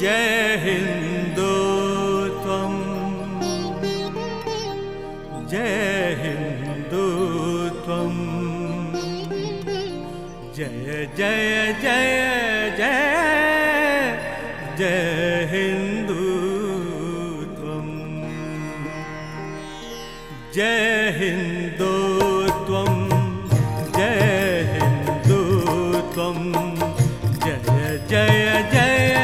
जय हिन्दु त्वं जय हिन्दु त्वं जय जय जय जय जय हिन्दु त्वं जय हिन्दु त्वं जय हिन्दु त्वं जय जय जय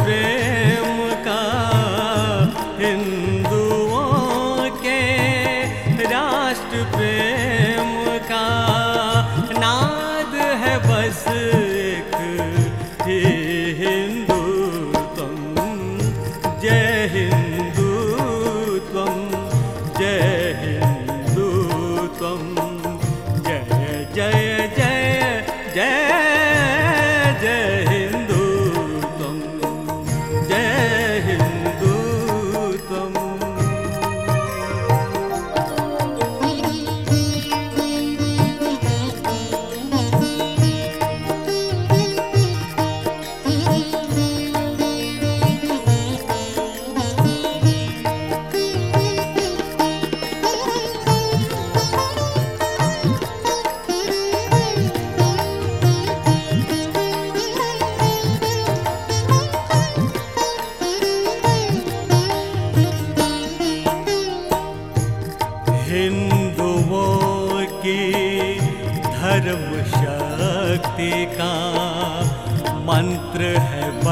प्रेम का हिंदुओं के राष्ट्र प्रेम का नाद है बस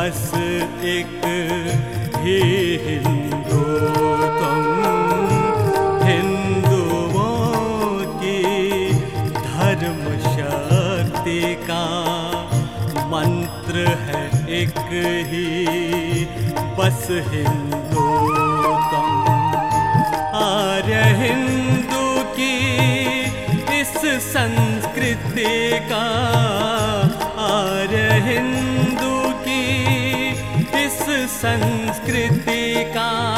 बस एक ही हिंदुओं की धर्म शक्ति का मंत्र है एक ही। बस हिंदू तुम। आर्य हिंदू की इस संस्कृति का संस्कृति का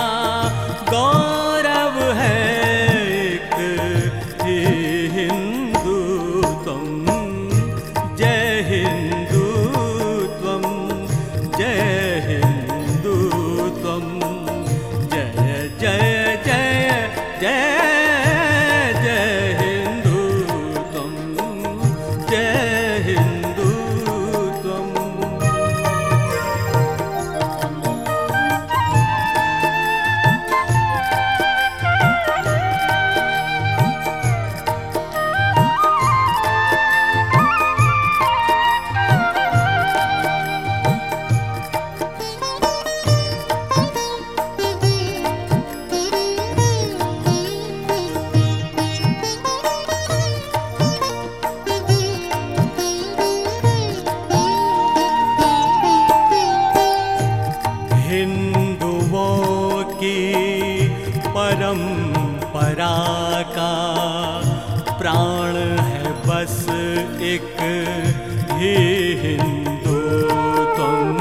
का प्राण है बस एक ही हिंदू। तुम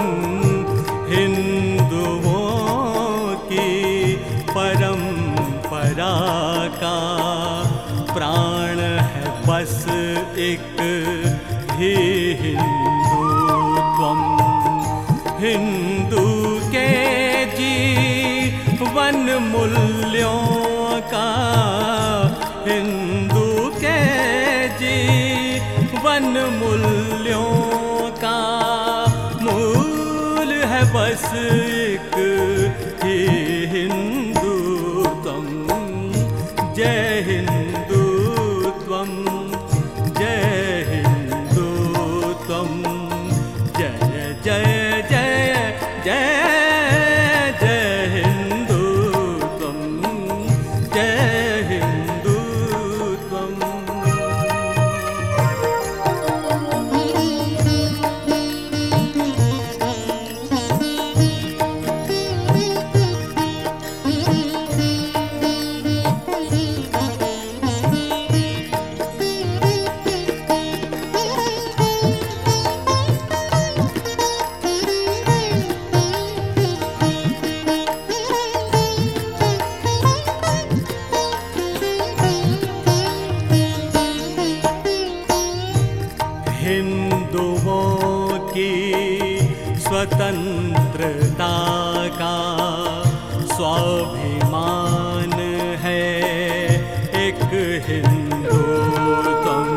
हिंदुओं की परंपरा का प्राण है बस एक ही हिंदू। तुम हिंदू के जीवन मूल्यों जीवन मूल्यों का मूल है बस स्वतंत्रता का स्वाभिमान है। एक हिंदुत्वम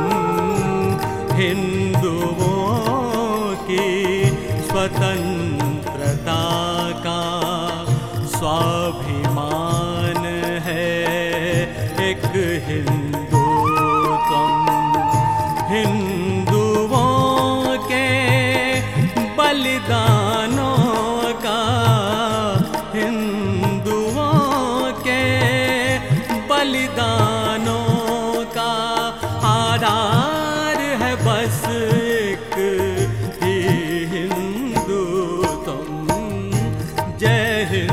हिंदुओं की स्वतंत्रता का स्वाभिमान है। एक हिंदुत्वम बलिदानों का हिंदुओं के बलिदानों का आधार है बस एक ही हिंदुत्वम जय हिंदुत्वम